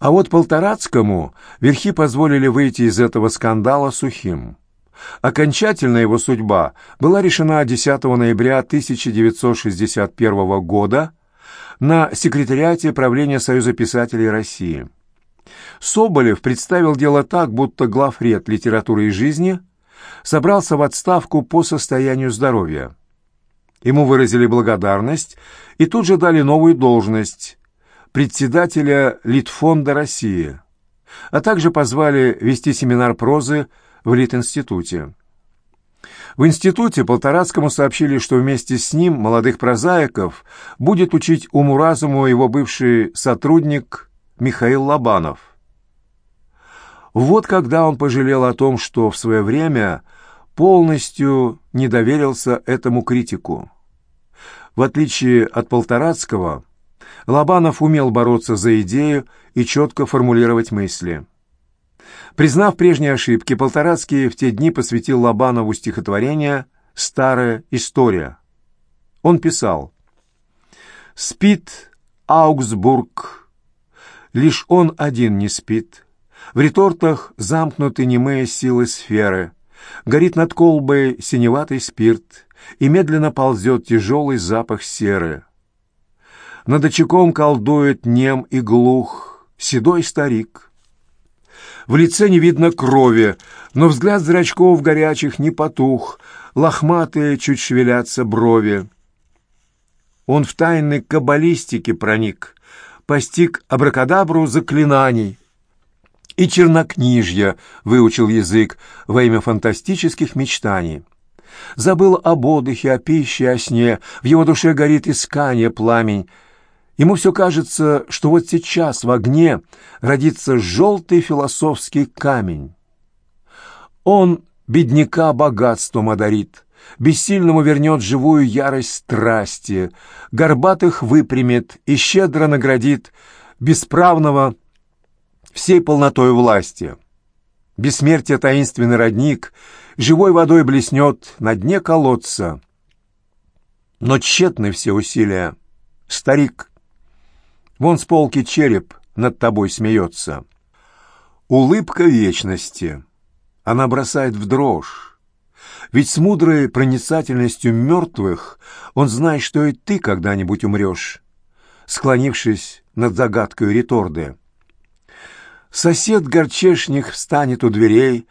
А вот Полторацкому верхи позволили выйти из этого скандала сухим. Окончательная его судьба была решена 10 ноября 1961 года на секретариате правления Союза писателей России. Соболев представил дело так, будто главред литературы и жизни собрался в отставку по состоянию здоровья. Ему выразили благодарность и тут же дали новую должность председателя Литфонда России, а также позвали вести семинар прозы в Литинституте. В институте Полторацкому сообщили, что вместе с ним молодых прозаиков будет учить уму-разуму его бывший сотрудник Михаил Лобанов. Вот когда он пожалел о том, что в свое время полностью не доверился этому критику. В отличие от Полторацкого, Лобанов умел бороться за идею и четко формулировать мысли. Признав прежние ошибки, Полторацкий в те дни посвятил Лобанову стихотворение «Старая история». Он писал «Спит Аугсбург, лишь он один не спит. В ретортах замкнуты немые силы сферы. Горит над колбой синеватый спирт, и медленно ползет тяжелый запах серы. Над очагом колдует нем и глух седой старик. В лице не видно крови, но взгляд зрачков горячих не потух, лохматые чуть шевелятся брови. Он в тайны каббалистики проник, постиг абракадабру заклинаний, и чернокнижья выучил язык во имя фантастических мечтаний. Забыл об отдыхе, о пище, о сне, в его душе горит искание пламень, Ему все кажется, что вот сейчас в огне родится желтый философский камень. Он бедняка богатством одарит, бессильному вернет живую ярость страсти, горбатых выпрямит и щедро наградит бесправного всей полнотой власти. Бессмертие таинственный родник живой водой блеснет на дне колодца. Но тщетны все усилия. Старик, Вон с полки череп над тобой смеется. Улыбка вечности. Она бросает в дрожь. Ведь с мудрой проницательностью мертвых он знает, что и ты когда-нибудь умрешь, склонившись над загадкой реторды. Сосед горчешник встанет у дверей,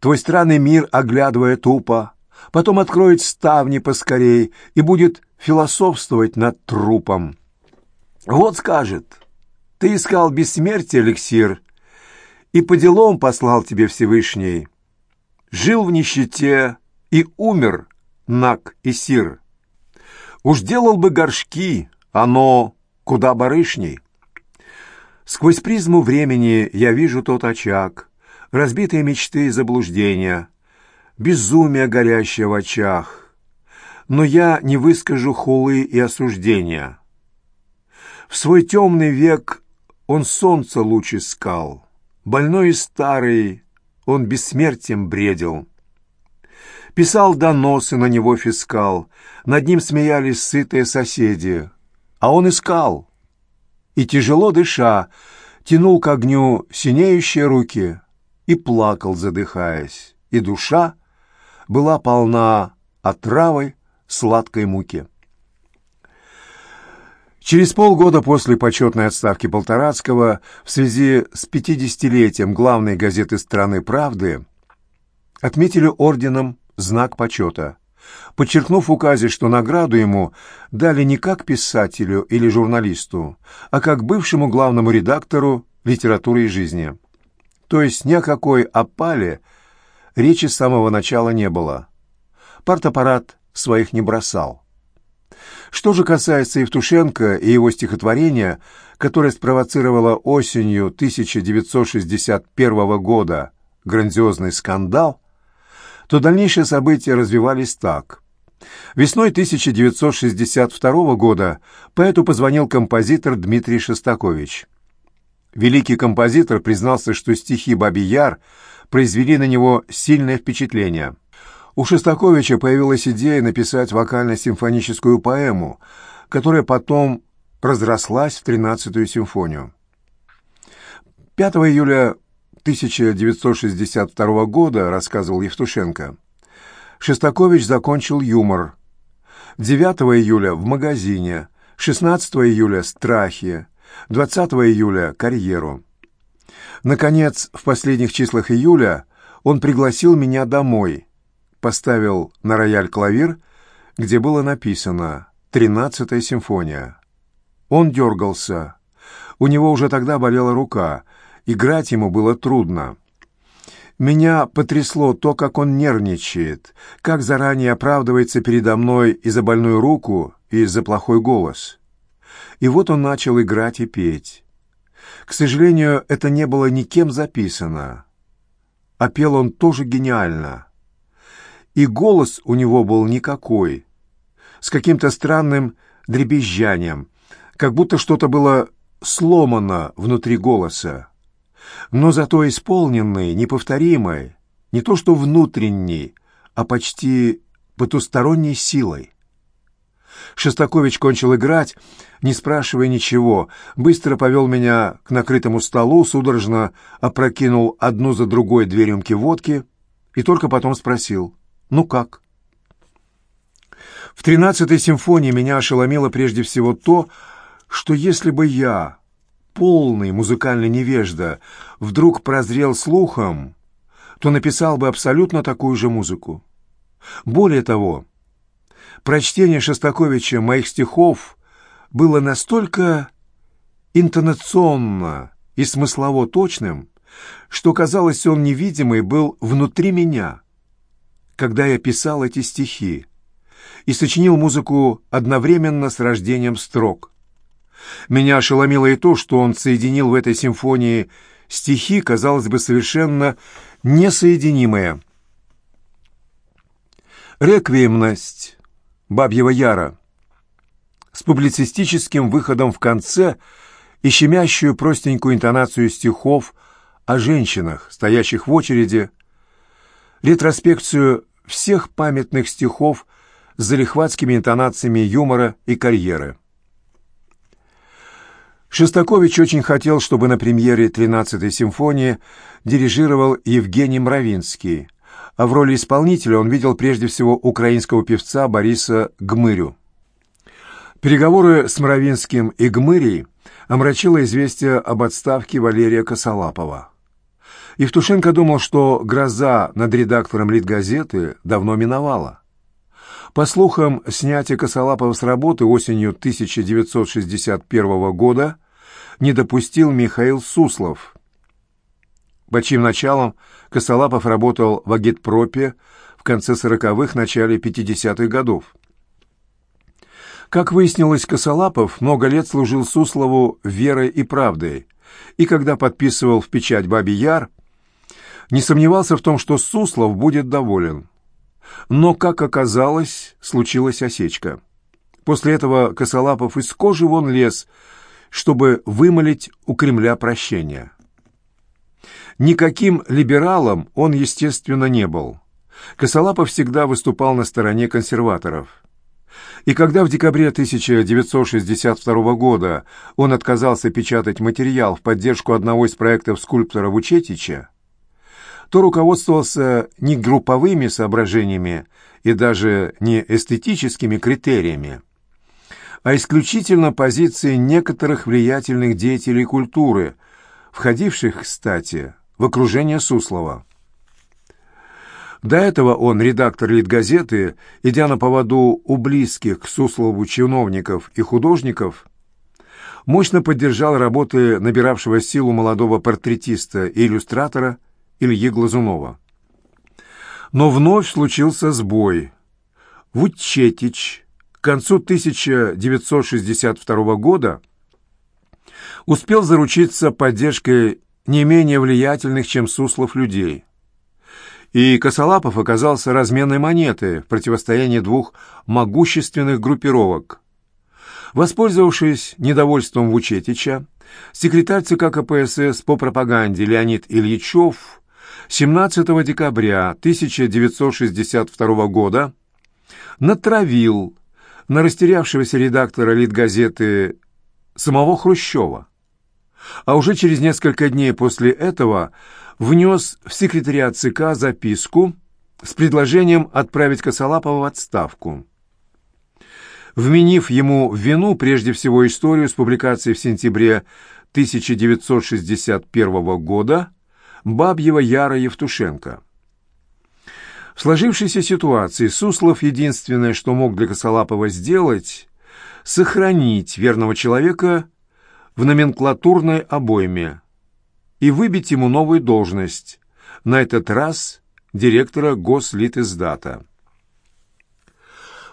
твой странный мир оглядывая тупо, потом откроет ставни поскорей и будет философствовать над трупом. Вот скажет, ты искал бессмертие, эликсир, и по делам послал тебе Всевышний. Жил в нищете и умер, наг и сир. Уж делал бы горшки, оно куда барышней. Сквозь призму времени я вижу тот очаг, разбитые мечты и заблуждения, безумие горящее в очах. Но я не выскажу хулы и осуждения. В свой темный век он солнце луч искал, Больной и старый он бессмертием бредил. Писал доносы на него фискал, Над ним смеялись сытые соседи, А он искал, и, тяжело дыша, Тянул к огню синеющие руки И плакал, задыхаясь, и душа Была полна отравой сладкой муки. Через полгода после почетной отставки Полторацкого в связи с 50-летием главной газеты страны «Правды» отметили орденом «Знак почета», подчеркнув в указе, что награду ему дали не как писателю или журналисту, а как бывшему главному редактору литературы и жизни. То есть ни о какой опале речи с самого начала не было. Партаппарат своих не бросал. Что же касается Евтушенко и его стихотворения, которое спровоцировало осенью 1961 года грандиозный скандал, то дальнейшие события развивались так. Весной 1962 года поэту позвонил композитор Дмитрий Шостакович. Великий композитор признался, что стихи «Бабий Яр» произвели на него сильное впечатление – у Шостаковича появилась идея написать вокально-симфоническую поэму, которая потом разрослась в тринадцатую симфонию. 5 июля 1962 года, рассказывал Евтушенко, Шестакович закончил юмор. 9 июля в магазине, 16 июля страхи, 20 июля карьеру. Наконец, в последних числах июля он пригласил меня домой, поставил на рояль клавир, где было написано «Тринадцатая симфония». Он дергался. У него уже тогда болела рука. Играть ему было трудно. Меня потрясло то, как он нервничает, как заранее оправдывается передо мной и за больную руку, и за плохой голос. И вот он начал играть и петь. К сожалению, это не было никем записано. А пел он тоже гениально. И голос у него был никакой, с каким-то странным дребезжанием, как будто что-то было сломано внутри голоса. Но зато исполненный, неповторимый, не то что внутренний, а почти потусторонней силой. Шестакович кончил играть, не спрашивая ничего, быстро повел меня к накрытому столу, судорожно опрокинул одну за другой две рюмки водки и только потом спросил «Ну как?». В тринадцатой симфонии меня ошеломило прежде всего то, что если бы я, полный музыкальный невежда, вдруг прозрел слухом, то написал бы абсолютно такую же музыку. Более того, прочтение Шостаковича моих стихов было настолько интонационно и смыслово точным, что, казалось, он невидимый был внутри меня, когда я писал эти стихи, и сочинил музыку одновременно с рождением строк. Меня ошеломило и то, что он соединил в этой симфонии стихи, казалось бы, совершенно несоединимые. Реквиемность Бабьего Яра с публицистическим выходом в конце и щемящую простенькую интонацию стихов о женщинах, стоящих в очереди, ретроспекцию всех памятных стихов с залихватскими интонациями юмора и карьеры. Шостакович очень хотел, чтобы на премьере «13-й симфонии» дирижировал Евгений Мравинский, а в роли исполнителя он видел прежде всего украинского певца Бориса Гмырю. Переговоры с Мравинским и Гмырей омрачило известие об отставке Валерия Косолапова. Евтушенко думал, что гроза над редактором Литгазеты давно миновала. По слухам, снятие Косолапова с работы осенью 1961 года не допустил Михаил Суслов, под чьим началом Косолапов работал в агитпропе в конце 40-х, начале 50-х годов. Как выяснилось, Косолапов много лет служил Суслову верой и правдой, и когда подписывал в печать «Бабий Яр», не сомневался в том, что Суслов будет доволен. Но, как оказалось, случилась осечка. После этого Косолапов из кожи вон лез, чтобы вымолить у Кремля прощения. Никаким либералом он, естественно, не был. Косолапов всегда выступал на стороне консерваторов. И когда в декабре 1962 года он отказался печатать материал в поддержку одного из проектов скульптора Вучетича, то руководствовался не групповыми соображениями и даже не эстетическими критериями, а исключительно позицией некоторых влиятельных деятелей культуры, входивших, кстати, в окружение Суслова. До этого он, редактор «Литгазеты», идя на поводу у близких к Суслову чиновников и художников, мощно поддержал работы набиравшего силу молодого портретиста и иллюстратора Ильи Глазунова. Но вновь случился сбой. Вучетич к концу 1962 года успел заручиться поддержкой не менее влиятельных, чем Суслов, людей – и Косолапов оказался разменной монетой в противостоянии двух могущественных группировок. Воспользовавшись недовольством Вучетича, секретарь ЦК КПСС по пропаганде Леонид Ильичев 17 декабря 1962 года натравил на растерявшегося редактора Литгазеты самого Хрущева. а уже через несколько дней после этого внес в секретариат ЦК записку с предложением отправить Косолапова в отставку. Вменив ему в вину прежде всего историю с публикацией в сентябре 1961 года Бабьего Яра Евтушенко. В сложившейся ситуации Суслов единственное, что мог для Косолапова сделать, сохранить верного человека в номенклатурной обойме и выбить ему новую должность, на этот раз директора Гослитиздата.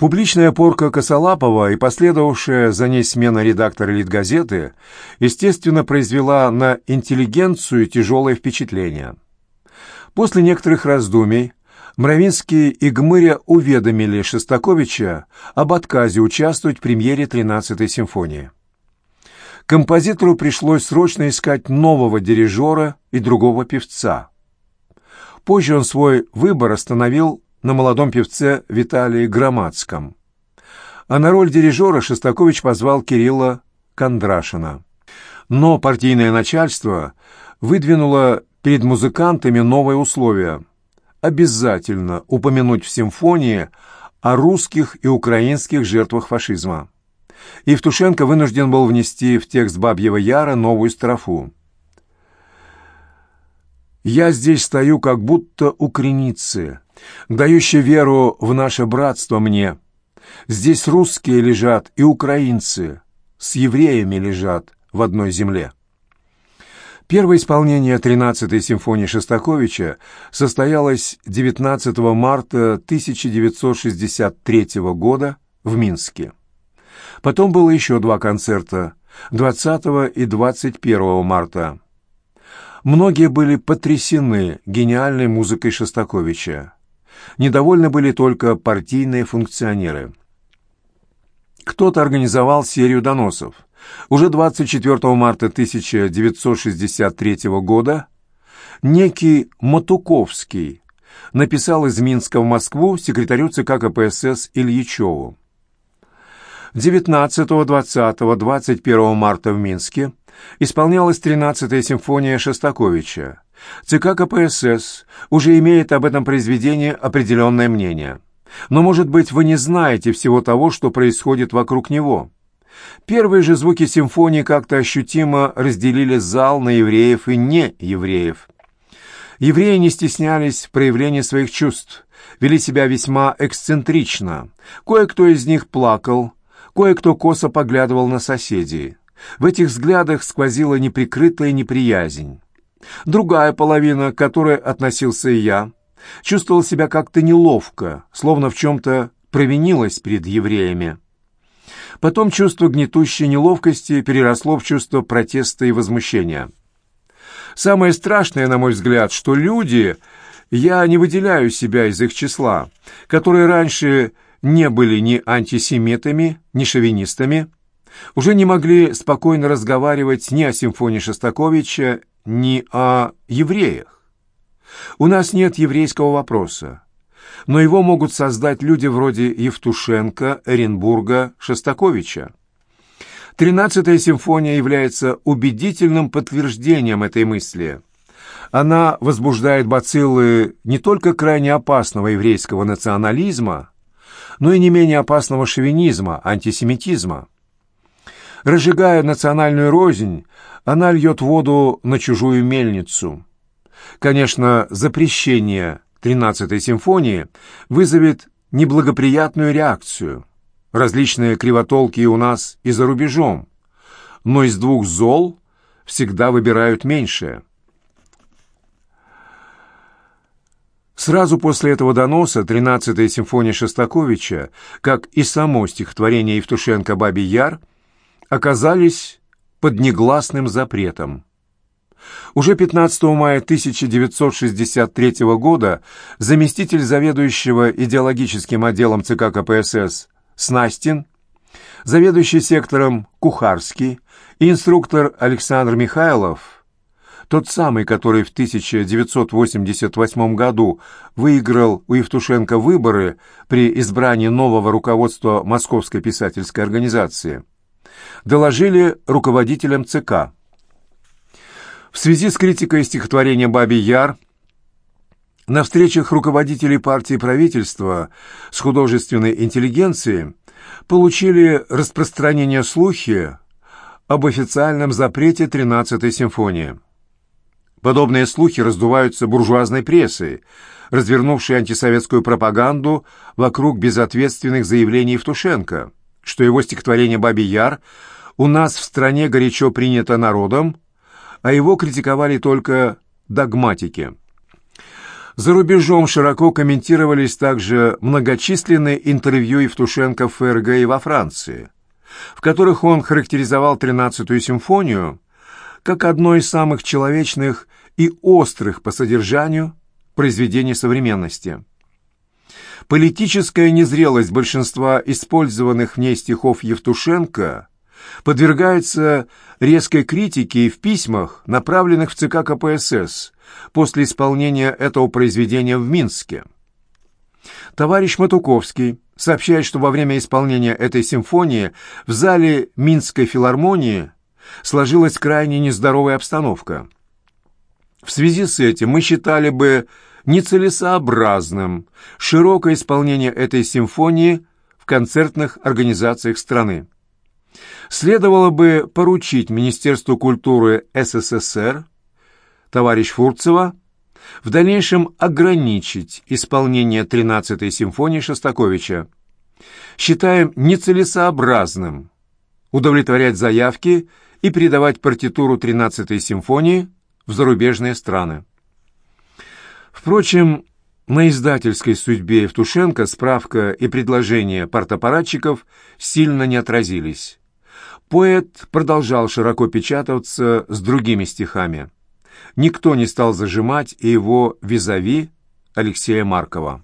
Публичная порка Косолапова и последовавшая за ней смена редактора «Литгазеты» естественно произвела на интеллигенцию тяжелое впечатление. После некоторых раздумий Мравинский и Гмыря уведомили Шостаковича об отказе участвовать в премьере 13-й симфонии. Композитору пришлось срочно искать нового дирижера и другого певца. Позже он свой выбор остановил на молодом певце Виталии Громадском. А на роль дирижера Шостакович позвал Кирилла Кондрашина. Но партийное начальство выдвинуло перед музыкантами новые условия. Обязательно упомянуть в симфонии о русских и украинских жертвах фашизма. Евтушенко вынужден был внести в текст «Бабьего Яра» новую строфу. «Я здесь стою, как будто у креницы, дающей веру в наше братство мне. Здесь русские лежат и украинцы, с евреями лежат в одной земле». Первое исполнение 13-й симфонии Шостаковича состоялось 19 марта 1963 года в Минске. Потом было еще два концерта 20 и 21 марта. Многие были потрясены гениальной музыкой Шостаковича. Недовольны были только партийные функционеры. Кто-то организовал серию доносов. Уже 24 марта 1963 года некий Матуковский написал из Минска в Москву секретарю ЦК КПСС Ильичеву. 19, 20, 21 марта в Минске исполнялась 13-я симфония Шостаковича. ЦК КПСС уже имеет об этом произведении определенное мнение. Но, может быть, вы не знаете всего того, что происходит вокруг него. Первые же звуки симфонии как-то ощутимо разделили зал на евреев и неевреев. Евреи не стеснялись в проявлении своих чувств, вели себя весьма эксцентрично. Кое-кто из них плакал, кое-кто косо поглядывал на соседей. В этих взглядах сквозила неприкрытая неприязнь. Другая половина, к которой относился и я, чувствовала себя как-то неловко, словно в чем-то провинилась перед евреями. Потом чувство гнетущей неловкости переросло в чувство протеста и возмущения. Самое страшное, на мой взгляд, что люди, я не выделяю себя из их числа, которые раньше не были ни антисемитами, ни шовинистами, уже не могли спокойно разговаривать ни о симфонии Шостаковича, ни о евреях. У нас нет еврейского вопроса но его могут создать люди вроде Евтушенко, Эренбурга, Шостаковича. Тринадцатая симфония является убедительным подтверждением этой мысли. Она возбуждает бациллы не только крайне опасного еврейского национализма, но и не менее опасного шовинизма, антисемитизма. Разжигая национальную рознь, она льет воду на чужую мельницу. Конечно, запрещение 13-й симфонии вызовет неблагоприятную реакцию. Различные кривотолки у нас и за рубежом. Но из двух зол всегда выбирают меньшее. Сразу после этого доноса 13-я симфония Шостаковича, как и само стихотворение Евтушенко «Бабий Яр», оказались под негласным запретом. Уже 15 мая 1963 года заместитель заведующего идеологическим отделом ЦК КПСС Снастин, заведующий сектором Кухарский и инструктор Александр Михайлов, тот самый, который в 1988 году выиграл у Евтушенко выборы при избрании нового руководства Московской писательской организации, доложили руководителям ЦК. В связи с критикой стихотворения «Бабий Яр» на встречах руководителей партии и правительства с художественной интеллигенцией получили распространение слухи об официальном запрете 13-й симфонии. Подобные слухи раздуваются буржуазной прессой, развернувшей антисоветскую пропаганду вокруг безответственных заявлений Евтушенко, что его стихотворение «Бабий Яр» у нас в стране горячо принято народом, а его критиковали только догматики. За рубежом широко комментировались также многочисленные интервью Евтушенко в ФРГ и во Франции, в которых он характеризовал 13-ю симфонию как одно из самых человечных и острых по содержанию произведений современности. Политическая незрелость большинства использованных в ней стихов Евтушенко подвергается резкой критике в письмах, направленных в ЦК КПСС после исполнения этого произведения в Минске. Товарищ Матуковский сообщает, что во время исполнения этой симфонии в зале Минской филармонии сложилась крайне нездоровая обстановка. В связи с этим мы считали бы нецелесообразным широкое исполнение этой симфонии в концертных организациях страны следовало бы поручить Министерству культуры СССР, товарищ Фурцева, в дальнейшем ограничить исполнение 13-й симфонии Шостаковича. Считаем нецелесообразным удовлетворять заявки и передавать партитуру 13-й симфонии в зарубежные страны. Впрочем, на издательской судьбе Евтушенко справка и предложения партапаратчиков сильно не отразились. Поэт продолжал широко печататься с другими стихами. Никто не стал зажимать и его визави Алексея Маркова.